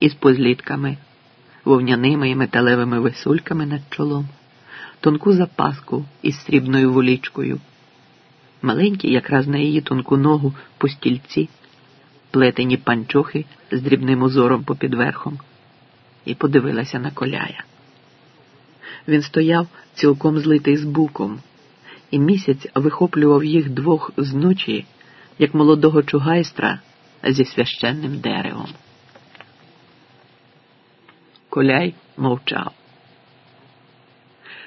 із позлітками, вовняними і металевими висульками над чолом, тонку запаску із срібною волічкою, маленькі, якраз на її тонку ногу по стільці, плетені панчохи з дрібним узором попід верхом, і подивилася на коляя. Він стояв цілком злитий з буком, і місяць вихоплював їх двох з ночі, як молодого чугайстра зі священним деревом. Коляй мовчав.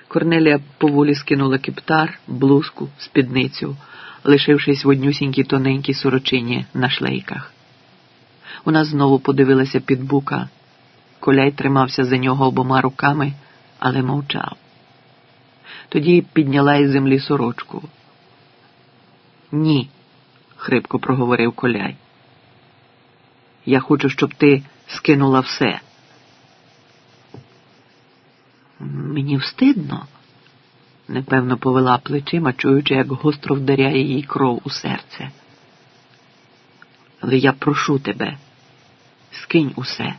Корнелія поволі скинула кептар, блузку, спідницю, лишившись в однюсінькій тоненькій сорочині на шлейках. Вона знову подивилася під бука. Коляй тримався за нього обома руками, але мовчав. Тоді підняла із землі сорочку. Ні, хрипко проговорив коляй. Я хочу, щоб ти скинула все. Мені встидно, непевно повела плечима, чуючи, як гостро вдаряє їй кров у серце. Але я прошу тебе, скинь усе.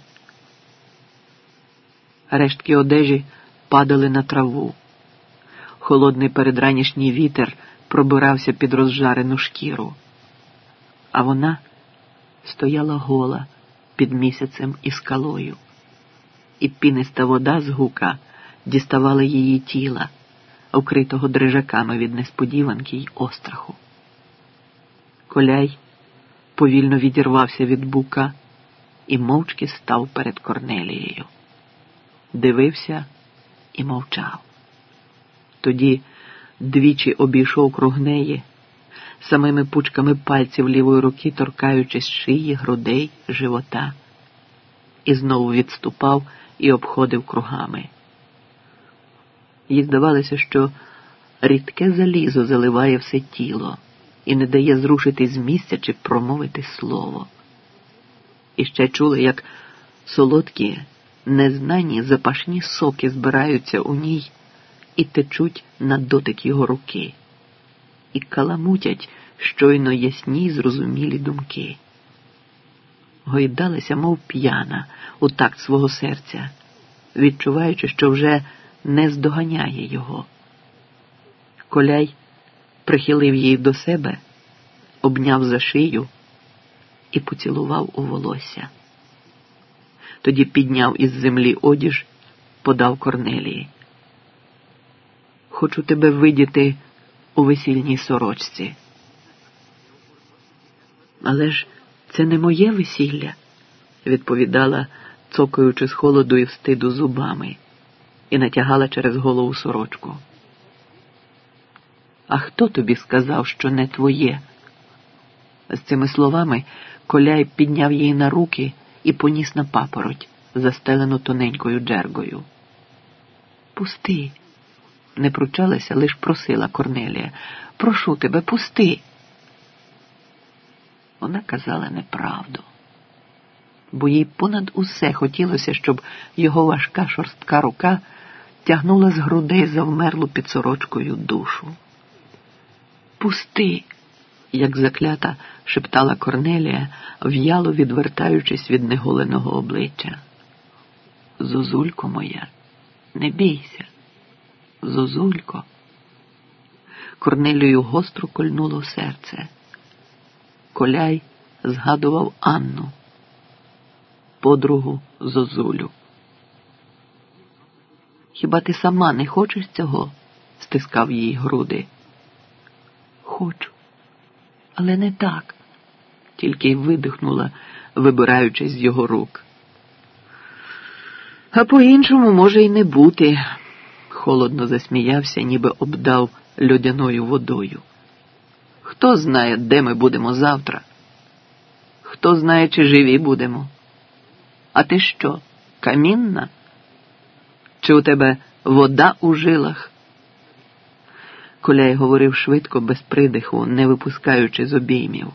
Рештки одежі падали на траву. Холодний передранішній вітер пробирався під розжарену шкіру, а вона стояла гола під місяцем і скалою, і піниста вода з гука діставала її тіла, окритого дрижаками від несподіванки й остраху. Коляй повільно відірвався від бука і мовчки став перед Корнелією. Дивився і мовчав. Тоді двічі обійшов круг неї, самими пучками пальців лівої руки торкаючись шиї, грудей, живота, і знову відступав і обходив кругами. Їй здавалося, що рідке залізо заливає все тіло і не дає зрушити з місця чи промовити слово. І ще чули, як солодкі, незнані запашні соки збираються у ній і течуть на дотик його руки, і каламутять щойно ясні й зрозумілі думки. Гойдалася, мов п'яна, у такт свого серця, відчуваючи, що вже не здоганяє його. Коляй прихилив її до себе, обняв за шию і поцілував у волосся. Тоді підняв із землі одіж, подав Корнелії. Хочу тебе видіти у весільній сорочці. Але ж це не моє весілля, відповідала, цокаючи з холоду і встиду зубами, і натягала через голову сорочку. А хто тобі сказав, що не твоє? З цими словами коляй підняв її на руки і поніс на папороть, застелену тоненькою джергою. Пусти, не пручалася, лиш просила Корнелія. Прошу тебе, пусти. Вона казала неправду, бо їй понад усе хотілося, щоб його важка шорстка рука тягнула з грудей завмерлу під сорочкою душу. Пусти, як заклята шептала Корнелія, в'яло відвертаючись від неголеного обличчя. Зозулько моя, не бійся, Зозулько. Корнелію гостро кольнуло серце. Коляй згадував Анну, подругу Зозулю. Хіба ти сама не хочеш цього? стискав їй груди. Хочу, але не так, тільки й видихнула, вибираючись з його рук. А по-іншому може й не бути, холодно засміявся, ніби обдав льодяною водою. Хто знає, де ми будемо завтра? Хто знає, чи живі будемо? А ти що, камінна? Чи у тебе вода у жилах? Коляй говорив швидко, без придиху, не випускаючи з обіймів.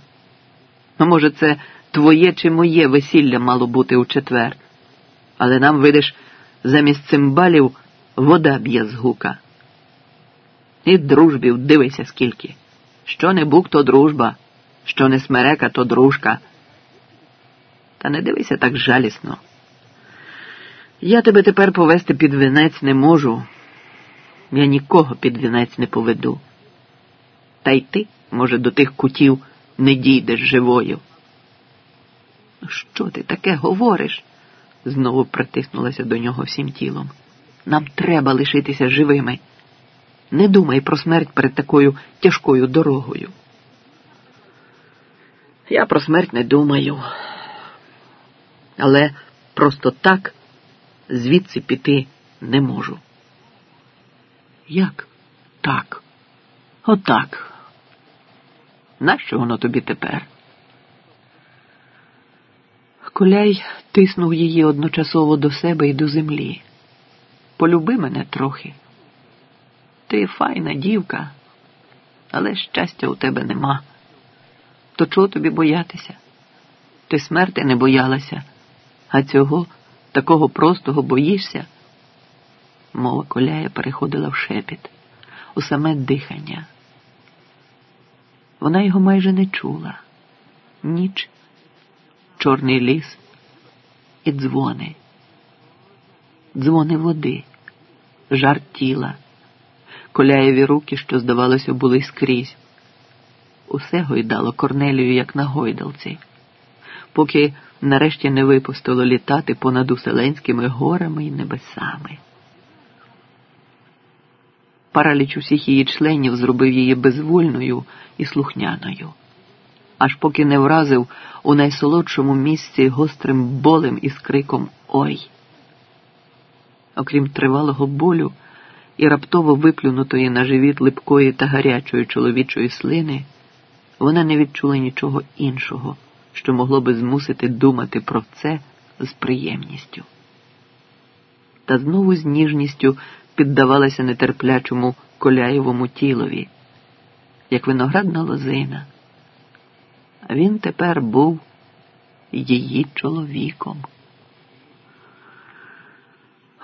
А може, це твоє чи моє весілля мало бути у четвер, але нам, видиш, замість цимбалів вода б'є з гука. І дружбів дивися скільки. Що не бук, то дружба, що не смерека, то дружка. Та не дивися так жалісно. Я тебе тепер повести під вінець не можу. Я нікого під вінець не поведу. Та й ти, може, до тих кутів не дійдеш живою. Що ти таке говориш? знову притиснулася до нього всім тілом. Нам треба лишитися живими. Не думай про смерть перед такою тяжкою дорогою. Я про смерть не думаю. Але просто так звідси піти не можу. Як так? Отак. Нащо воно тобі тепер? Коляй тиснув її одночасово до себе і до землі. Полюби мене трохи. Ти файна дівка, але щастя у тебе нема. То чого тобі боятися? Ти смерти не боялася, а цього такого простого боїшся. Мова коляя переходила в шепіт, у саме дихання. Вона його майже не чула. Ніч, чорний ліс і дзвони, дзвони води, жар тіла, коляєві руки, що, здавалося, були скрізь. Усе гойдало Корнелію, як на гойдалці, поки нарешті не випустило літати понад уселенськими горами і небесами. Параліч усіх її членів зробив її безвольною і слухняною, аж поки не вразив у найсолодшому місці гострим болем і скриком Ой. Окрім тривалого болю і раптово виплюнутої на живіт липкої та гарячої чоловічої слини, вона не відчула нічого іншого, що могло би змусити думати про це з приємністю. Та знову з ніжністю піддавалася нетерплячому коляєвому тілові, як виноградна лозина. Він тепер був її чоловіком.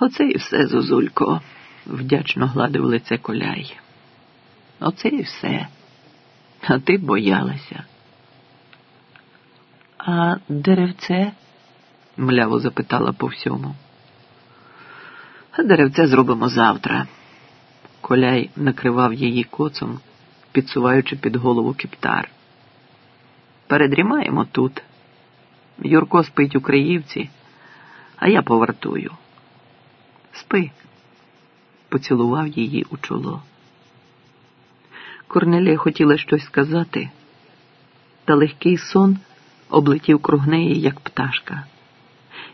Оце і все, Зозулько, вдячно гладив лице коляй. Оце і все. А ти боялася. А деревце? мляво запитала по всьому. Деревце зробимо завтра. Коляй накривав її коцом, підсуваючи під голову кептар. Передрімаємо тут. Юрко спить у Криївці, а я повартую. Спи, поцілував її у чоло. Корнелія хотіла щось сказати, та легкий сон облетів круг неї, як пташка,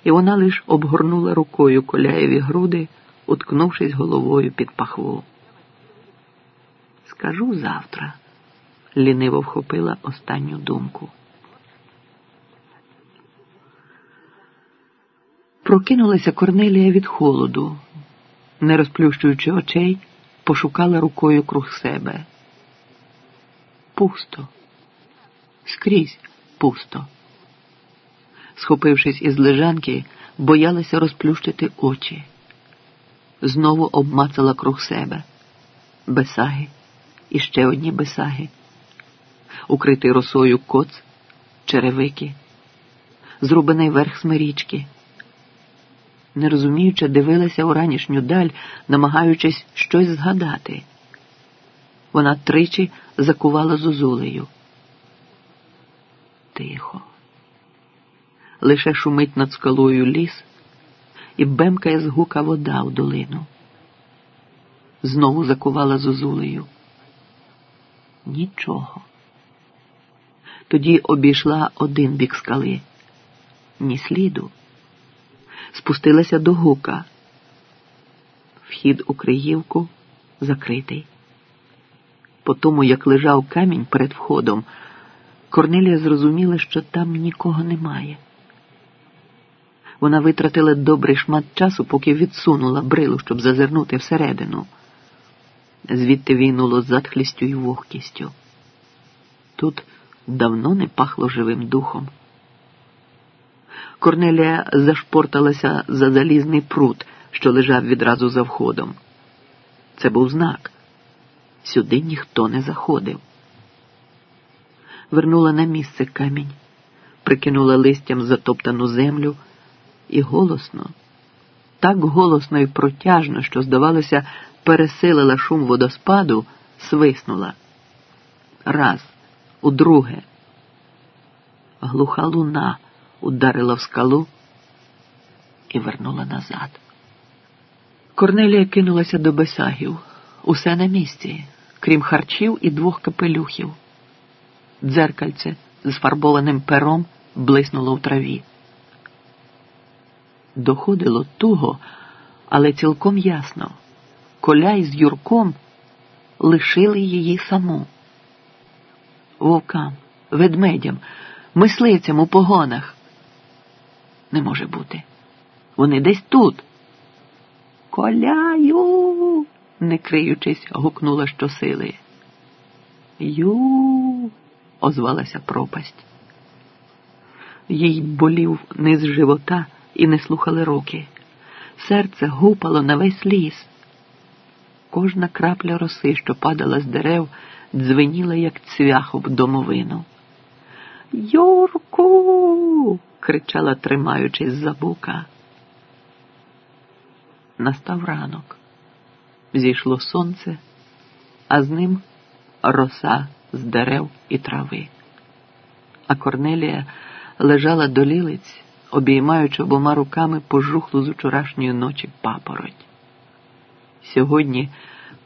і вона лиш обгорнула рукою коляєві груди, уткнувшись головою під пахву. Скажу завтра, ліниво вхопила останню думку. Прокинулася Корнелія від холоду, не розплющуючи очей, пошукала рукою круг себе. Пусто, скрізь пусто. Схопившись із лежанки, боялася розплющити очі. Знову обмацала круг себе бесаги і ще одні бесаги, укритий росою коц, черевики, зрубаний верх смирічки. Не розуміючи, дивилася у ранішню даль, намагаючись щось згадати. Вона тричі закувала зозулею. Тихо. Лише шумить над скалою ліс і бемкає з гука вода в долину. Знову закувала зозулею. Нічого. Тоді обійшла один бік скали, ні сліду. Спустилася до гука. Вхід у Криївку закритий. По тому, як лежав камінь перед входом, Корнелія зрозуміла, що там нікого немає. Вона витратила добрий шмат часу, поки відсунула брилу, щоб зазирнути всередину. Звідти війнуло затхлістю і вогкістю. Тут давно не пахло живим духом. Корнелія зашпорталася за залізний прут, що лежав відразу за входом. Це був знак. Сюди ніхто не заходив. Вернула на місце камінь, прикинула листям затоптану землю і голосно, так голосно і протяжно, що, здавалося, пересилила шум водоспаду, свиснула. Раз, удруге. Глуха луна ударила в скалу і вернула назад. Корнелія кинулася до бесагів. Усе на місці, крім харчів і двох капелюхів. Дзеркальце з фарбованим пером блиснуло в траві. Доходило туго, але цілком ясно. Коляй з Юрком лишили її саму. Вовкам, ведмедям, мисливцям у погонах. Не може бути. Вони десь тут. Коляю, не криючись, гукнула щосили. Ю, озвалася пропасть. Їй болів низ живота і не слухали руки. Серце гупало на весь ліс. Кожна крапля роси, що падала з дерев, дзвеніла, як цвях об домовину. Юрку. кричала, тримаючись за бука. Настав ранок. Зійшло сонце, а з ним роса з дерев і трави. А Корнелія лежала до лілиць, обіймаючи обома руками пожухлу з учорашньої ночі папороть. Сьогодні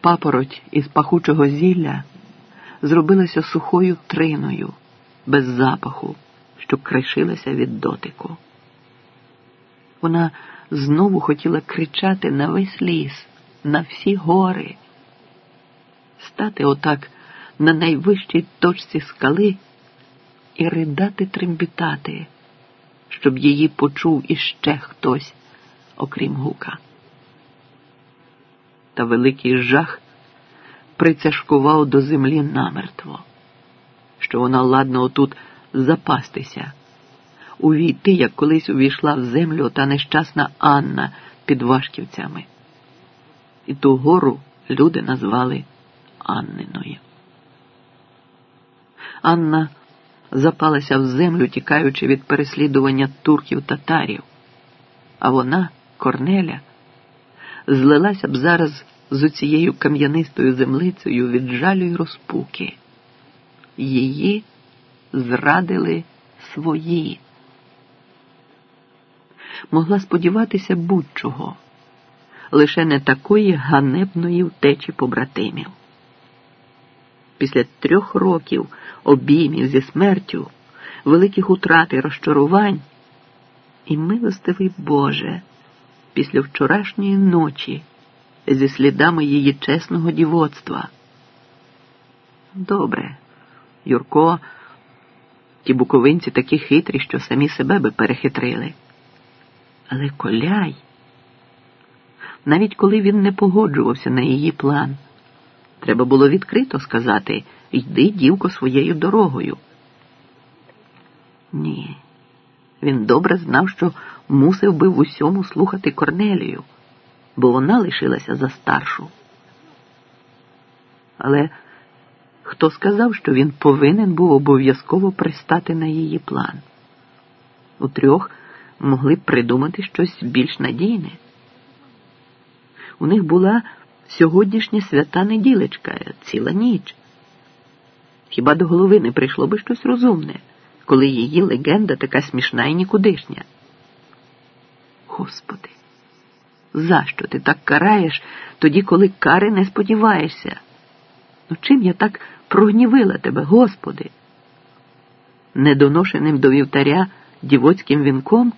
папороть із пахучого зілля зробилася сухою триною, без запаху, що кришилася від дотику. Вона знову хотіла кричати на весь ліс, на всі гори, стати отак на найвищій точці скали і ридати трембітати, щоб її почув іще хтось, окрім гука. Та великий жах прицяшкував до землі намертво, що вона ладно отут запастися увійти, як колись увійшла в землю та нещасна Анна під Вашківцями. І ту гору люди назвали Анниною. Анна запалася в землю, тікаючи від переслідування турків татарів, а вона, Корнеля, злилася б зараз з оцією кам'янистою землицею від жалю й розпуки. Її зрадили свої могла сподіватися будь-чого, лише не такої ганебної втечі побратимів. Після трьох років обіймів зі смертю, великих утрат і розчарувань, і милостивий Боже, після вчорашньої ночі зі слідами її чесного дівоцтва. Добре, Юрко, ті буковинці такі хитрі, що самі себе би перехитрили. Але коляй, навіть коли він не погоджувався на її план, треба було відкрито сказати йди, дівко, своєю дорогою. Ні, він добре знав, що мусив би в усьому слухати Корнелію, бо вона лишилася за старшу. Але хто сказав, що він повинен був обов'язково пристати на її план? У трьох могли б придумати щось більш надійне. У них була сьогоднішня свята неділечка, ціла ніч. Хіба до голови не прийшло би щось розумне, коли її легенда така смішна і нікудишня? Господи, за що ти так караєш тоді, коли кари не сподіваєшся? Ну чим я так прогнівила тебе, Господи? Недоношеним до вівтаря дівоцьким вінком?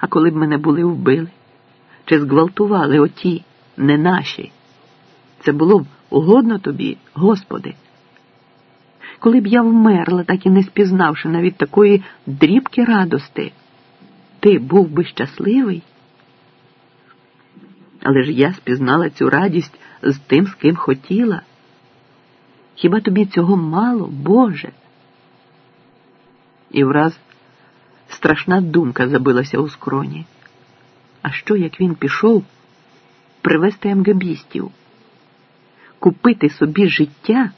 А коли б мене були вбили чи зґвалтували оті, не наші, це було б угодно тобі, Господи. Коли б я вмерла, так і не спізнавши навіть такої дрібки радости, ти був би щасливий. Але ж я спізнала цю радість з тим, з ким хотіла. Хіба тобі цього мало, Боже? І враз страшна думка забилася у скроні. А що, як він пішов привезти МГБістів, купити собі життя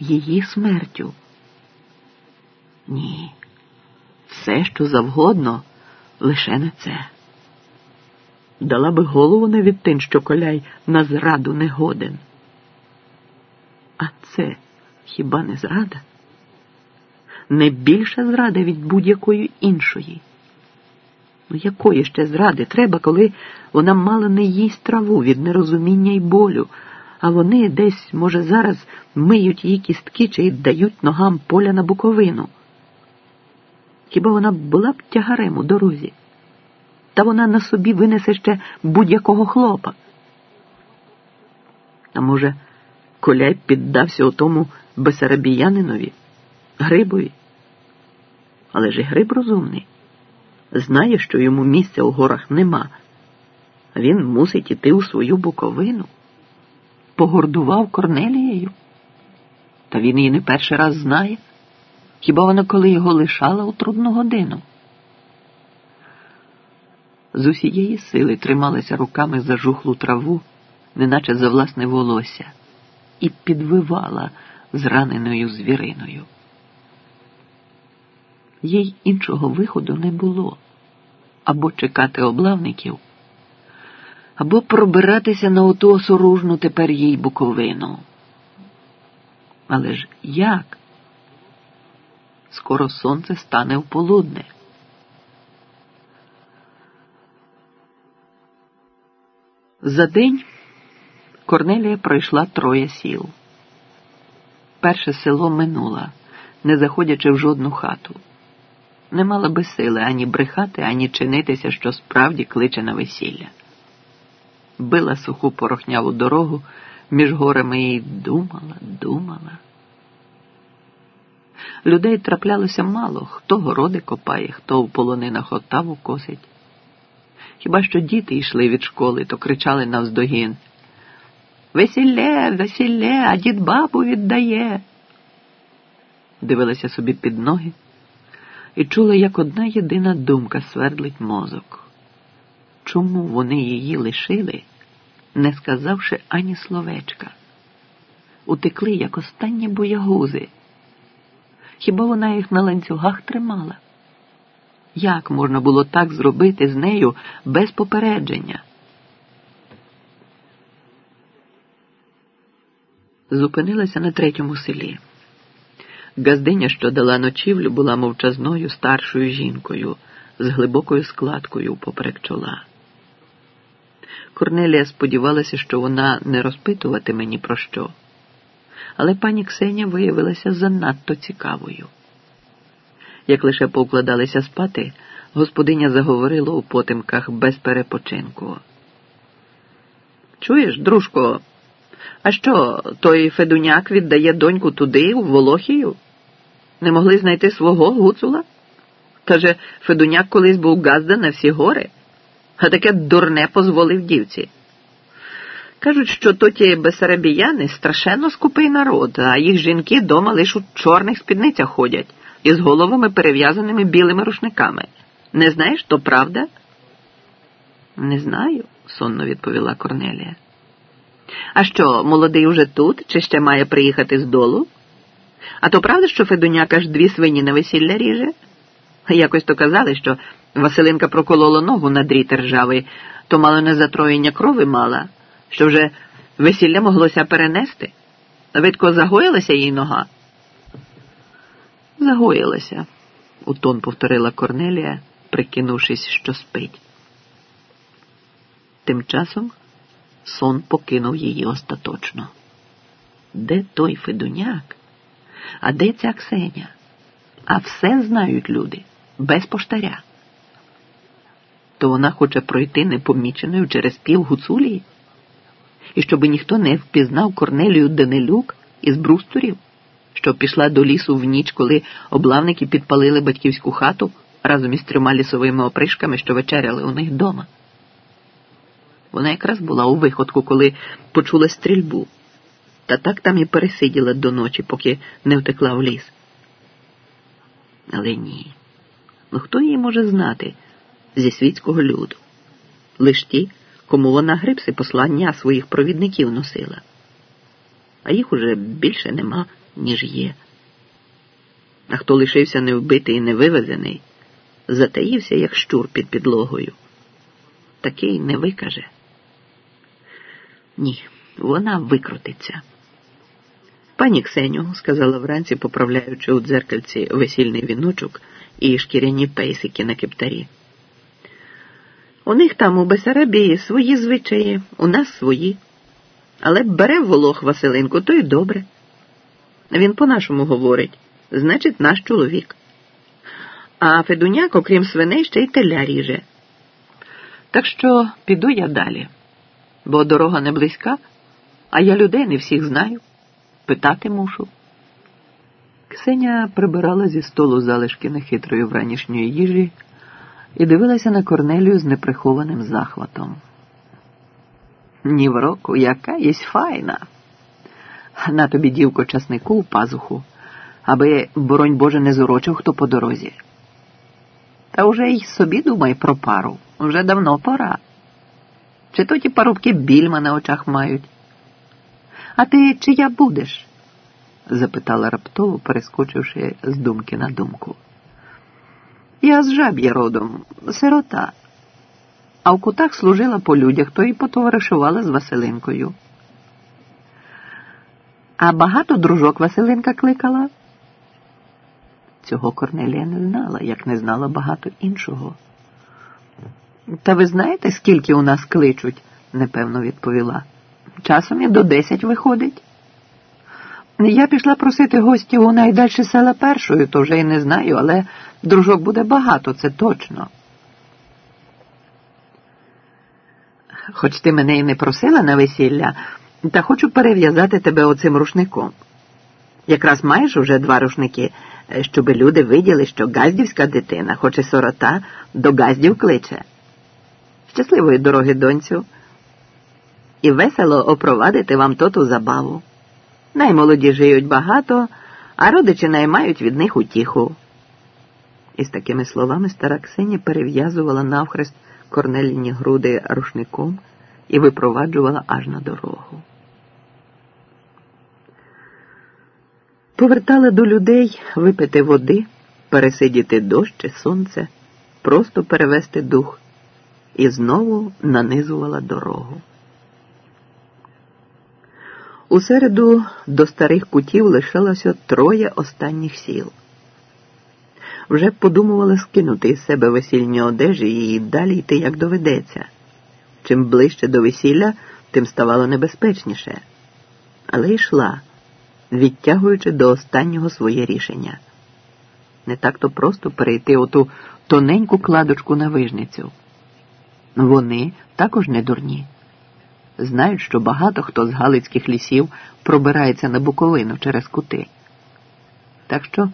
її смертю? Ні, все, що завгодно, лише не це. дала би голову не від тин, що коляй на зраду не годен. А це хіба не зрада? Не більша зрада від будь-якої іншої. Ну, якої ще зради треба, коли вона мало не їсть траву від нерозуміння й болю, а вони десь, може, зараз миють її кістки чи дають ногам поля на буковину. Хіба вона була б тягарем у дорозі? Та вона на собі винесе ще будь-якого хлопа. А може, коляй піддався отому Бесарабіянинові, Грибові? Але ж і Гриб розумний знає, що йому місця у горах нема. Він мусить іти у свою буковину. Погордував Корнелією. Та він її не перший раз знає. Хіба вона коли його лишала у трудну годину? З усієї сили трималася руками за жухлу траву, неначе за власне волосся, і підвивала зраненою звіриною їй іншого виходу не було або чекати облавників, або пробиратися на оту осоружну тепер їй буковину. Але ж як? Скоро сонце стане в полудне. За день Корнелія пройшла троє сіл. Перше село минула, не заходячи в жодну хату не мала би сили ані брехати, ані чинитися, що справді кличе на весілля. Била суху порохняву дорогу між горами і думала, думала. Людей траплялося мало, хто городи копає, хто у полонинах отаву косить. Хіба що діти йшли від школи, то кричали навздогін Весілле, весілле, а дід бабу віддає. Дивилася собі під ноги і чула, як одна єдина думка свердлить мозок. Чому вони її лишили, не сказавши ані словечка? Утекли, як останні боягузи. Хіба вона їх на ланцюгах тримала? Як можна було так зробити з нею без попередження? Зупинилася на третьому селі. Газдиня, що дала ночівлю, була мовчазною старшою жінкою з глибокою складкою поперек чола. Корнелія сподівалася, що вона не розпитуватиме ні про що, але пані Ксеня виявилася занадто цікавою. Як лише повкладалися спати, господиня заговорила у потемках без перепочинку. Чуєш, дружко, а що той Федуняк віддає доньку туди, у Волохію? Не могли знайти свого гуцула? Каже, Федуняк колись був газда на всі гори, а таке дурне позволив дівці. Кажуть, що то ті бесарабіяни страшенно скупий народ, а їх жінки дома лише у чорних спідницях ходять із головами перев'язаними білими рушниками. Не знаєш, то правда? Не знаю, сонно відповіла Корнелія. А що, молодий уже тут, чи ще має приїхати з долу? А то правда, що Федуняк аж дві свині на весілля ріже? Якось то казали, що Василинка проколола ногу на дріт ржавий, то мало не затроєння крови мала, що вже весілля моглося перенести. Видко загоїлася їй нога? Загоїлася, у тон повторила Корнелія, прикинувшись, що спить. Тим часом сон покинув її остаточно. Де той Федуняк? А де ця Ксеня? А все знають люди, без поштаря. То вона хоче пройти непоміченою через пів гуцулії? І щоб ніхто не впізнав Корнелію Данилюк із брустурів, що пішла до лісу в ніч, коли облавники підпалили батьківську хату разом із трьома лісовими опришками, що вечеряли у них вдома. Вона якраз була у виходку, коли почула стрільбу та так там і пересиділа до ночі, поки не втекла в ліс. Але ні. Ну хто її може знати зі світського люду? Лиш ті, кому вона грипси послання своїх провідників носила. А їх уже більше нема, ніж є. А хто лишився невбитий і невивезений, затаївся, як щур під підлогою. такий не викаже. Ні, вона викрутиться. Пані Ксеню, сказала вранці, поправляючи у дзеркальці весільний віночок і шкіряні пейсики на кептарі. У них там у Бесарабії свої звичаї, у нас свої. Але бере волох Василинку, то й добре. Він по-нашому говорить, значить, наш чоловік. А Федуняк, окрім свиней, ще й теля ріже. Так що піду я далі, бо дорога не близька, а я людей не всіх знаю. Питати мушу. Ксеня прибирала зі столу залишки нехитрої вранішньої їжі і дивилася на Корнелію з неприхованим захватом. Ні в року, яка єсть файна. На тобі, дівко, часнику у пазуху, аби, боронь Боже, не зурочив хто по дорозі. Та уже й собі думай про пару. Вже давно пора. Чи то ті парубки більма на очах мають? А ти чия будеш? запитала раптово, перескочивши з думки на думку. Я з жаб'я родом, сирота, а в кутах служила по людях, то й потоваришувала з Василинкою. А багато дружок Василинка кликала? Цього Корнелія не знала, як не знала багато іншого. Та ви знаєте, скільки у нас кличуть? непевно відповіла. Часом і до десять виходить. Я пішла просити гостів у найдальші села першою, то вже й не знаю, але дружок буде багато, це точно. Хоч ти мене і не просила на весілля, та хочу перев'язати тебе оцим рушником. Якраз маєш уже два рушники, щоби люди виділи, що газдівська дитина, хоч і сорота, до газдів кличе. Щасливої дороги, донцю, і весело опровадити вам тоту забаву. Наймолоді жиють багато, а родичі наймають від них утіху. І з такими словами стара Ксенія перев'язувала навхрест корнеліні груди рушником і випроваджувала аж на дорогу. Повертала до людей випити води, пересидіти дощ чи сонце, просто перевести дух і знову нанизувала дорогу. У середу до старих кутів лишилося троє останніх сіл. Вже подумувала скинути із себе весільні одежі і далі йти, як доведеться. Чим ближче до весілля, тим ставало небезпечніше. Але йшла, відтягуючи до останнього своє рішення. Не так то просто перейти оту тоненьку кладочку на вижницю. Вони також не дурні знають, що багато хто з Галицьких лісів пробирається на Буковину через кути. Так що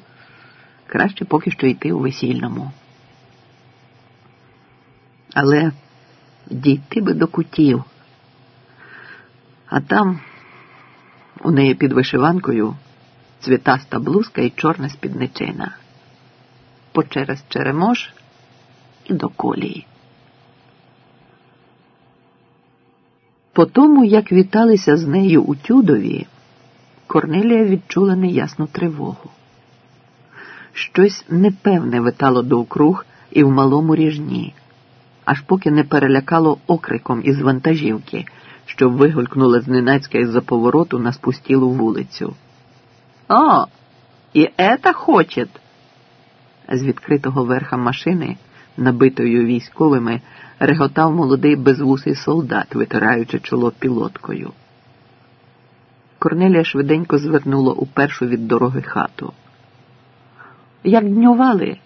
краще поки що йти у весільному. Але дійти би до кутів, а там у неї під вишиванкою цвітаста блузка і чорна спідничина. По через черемош і до колії. По тому, як віталися з нею у Тюдові, Корнелія відчула неясну тривогу. Щось непевне витало довкруг і в малому ріжні, аж поки не перелякало окриком із вантажівки, що вигулькнула зненацька із за повороту на спустілу вулицю. О, і ета хочет. З відкритого верха машини, набитою військовими, реготав молодий безвусий солдат, витираючи чоло пілоткою. Корнелія швиденько звернула у першу від дороги хату. Як днювали,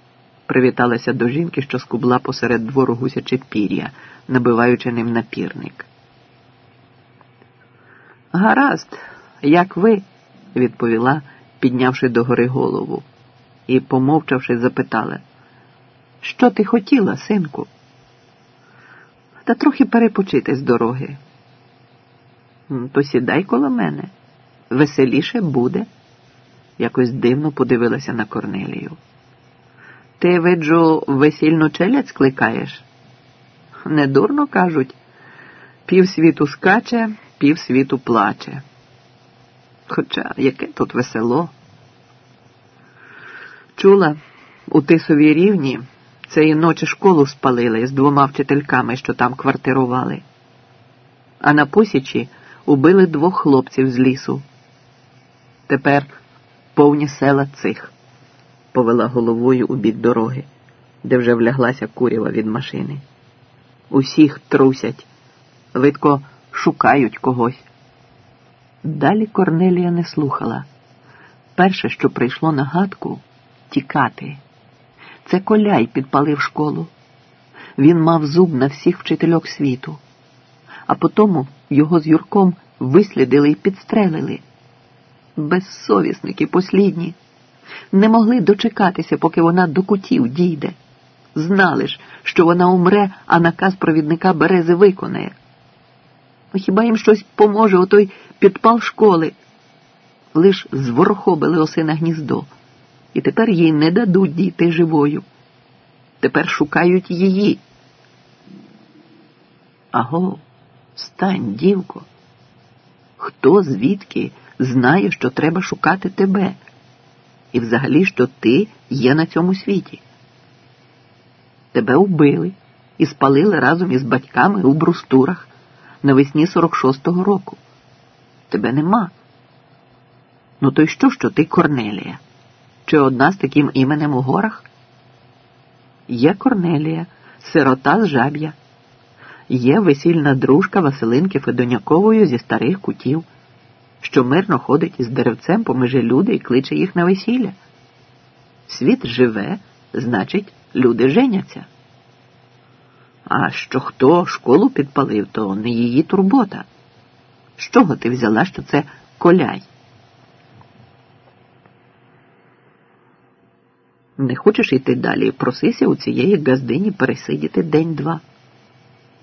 привіталася до жінки, що скубла посеред двору гусяче пір'я, набиваючи ним напірник. Гаразд, як ви, відповіла, піднявши догори голову, і, помовчавши, запитала, що ти хотіла, синку? Та трохи перепочити з дороги. То сідай коло мене, веселіше буде, якось дивно подивилася на Корнелію. Ти, виджу, весільну челядь скликаєш? Недурно кажуть, півсвіту скаче, півсвіту плаче. Хоча яке тут весело. Чула, у тисовій рівні Цієї ночі школу спалили з двома вчительками, що там квартирували. А на посічі убили двох хлопців з лісу. Тепер повні села цих, повела головою у бік дороги, де вже вляглася курява від машини. Усіх трусять, видко, шукають когось. Далі Корнелія не слухала. Перше, що прийшло на гадку тікати. Це коляй підпалив школу. Він мав зуб на всіх вчительок світу, а потому його з Юрком вислідили і підстрелили. Безсовісники послідні не могли дочекатися, поки вона до кутів дійде. Знали ж, що вона умре, а наказ провідника берези виконає. Хіба їм щось поможе отой підпал школи? Лиш зворохобили осине гніздо, і тепер їй не дадуть дійти живою. Тепер шукають її. Аго, стань, дівко. Хто звідки знає, що треба шукати тебе? І взагалі, що ти є на цьому світі? Тебе вбили і спалили разом із батьками у брустурах навесні 46-го року. Тебе нема. Ну то й що, що ти Корнелія? Чи одна з таким іменем у горах? Є Корнелія, сирота з жаб'я, є весільна дружка Василинки Федоняковою зі старих кутів, що мирно ходить із деревцем поміж люди і кличе їх на весілля. Світ живе, значить, люди женяться. А що хто школу підпалив, то не її турбота. З чого ти взяла, що це коляй? Не хочеш йти далі, просися у цієї газдині пересидіти день-два.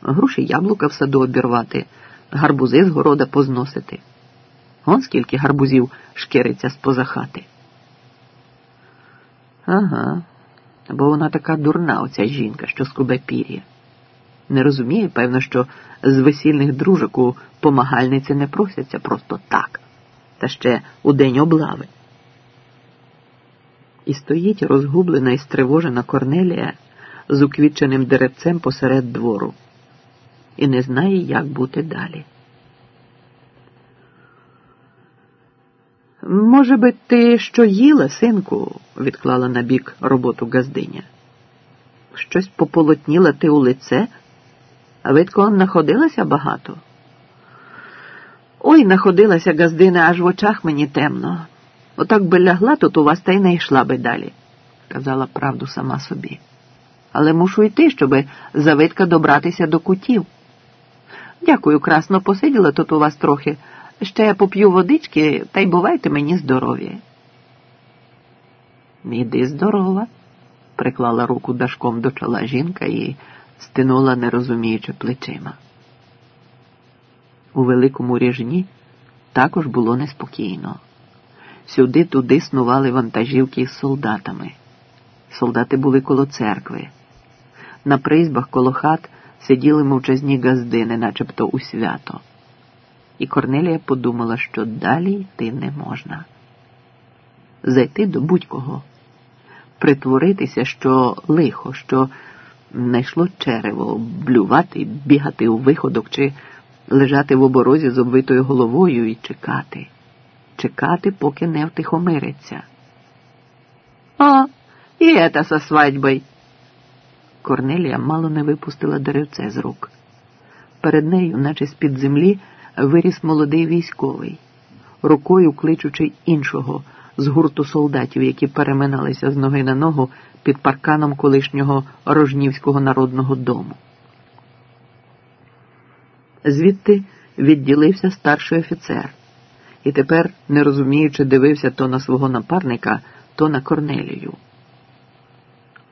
Груші яблука в саду обірвати, гарбузи з города позносити. Он скільки гарбузів шкериться з поза хати. Ага, бо вона така дурна, оця жінка, що скубе пір'я. Не розуміє, певно, що з весільних дружок у помагальниці не просяться просто так, та ще у день облави. І стоїть розгублена і стривожена Корнелія з уквітченим деревцем посеред двору і не знає, як бути далі. Може би, ти що їла, синку, відклала на бік роботу газдиня. Щось пополотніла ти у лице, а видко находилася багато. Ой, находилася газдина, аж в очах мені темно. Отак би лягла тут у вас та й не йшла би далі, казала правду сама собі. Але мушу йти, щоби завидка добратися до кутів. Дякую, красно, посиділа тут у вас трохи. Ще я поп'ю водички та й бувайте мені здорові. Іди здорова, приклала руку дашком до чола жінка і стинула, не розуміючи плечима. У великому ріжні також було неспокійно. Сюди-туди снували вантажівки з солдатами. Солдати були коло церкви. На призьбах коло хат сиділи мовчазні газдини, начебто у свято. І Корнелія подумала, що далі йти не можна. Зайти до будь-кого, притворитися, що лихо, що знайшло черево, блювати, бігати у виходок чи лежати в оборозі з обвитою головою і чекати, чекати, поки не втихомириться. А, і ета со свадьбой. Корнелія мало не випустила деревце з рук. Перед нею, наче з-під землі, виріс молодий військовий, рукою кличучи іншого з гурту солдатів, які переминалися з ноги на ногу під парканом колишнього Рожнівського народного дому. Звідти відділився старший офіцер і тепер, не розуміючи, дивився то на свого напарника, то на Корнелію.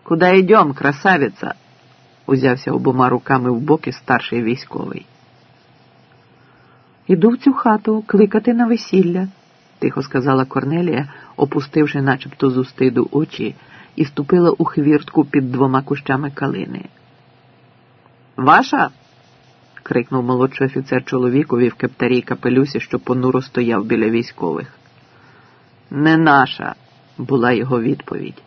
Куда йдем, красавиця? узявся обома руками в боки старший військовий. Іду в цю хату кликати на весілля, тихо сказала Корнелія, опустивши начебто з устиду очі, і ступила у хвіртку під двома кущами калини. Ваша? Крикнув молодший офіцер чоловікові в кептарій капелюсі, що понуро стояв біля військових. Не наша, була його відповідь.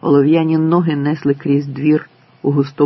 Олов'яні ноги несли крізь двір у густому